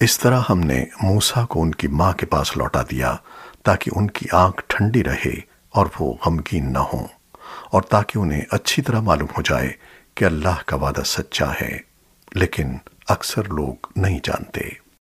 اس طرح ہم نے موسیٰ کو ان کی ماں کے پاس لوٹا دیا تاکہ ان کی آنکھ ٹھنڈی رہے اور وہ غمگین نہ ہوں اور تاکہ انہیں اچھی طرح معلوم ہو جائے کہ اللہ کا وعدہ سچا ہے، لیکن اکثر لوگ نہیں جانتے۔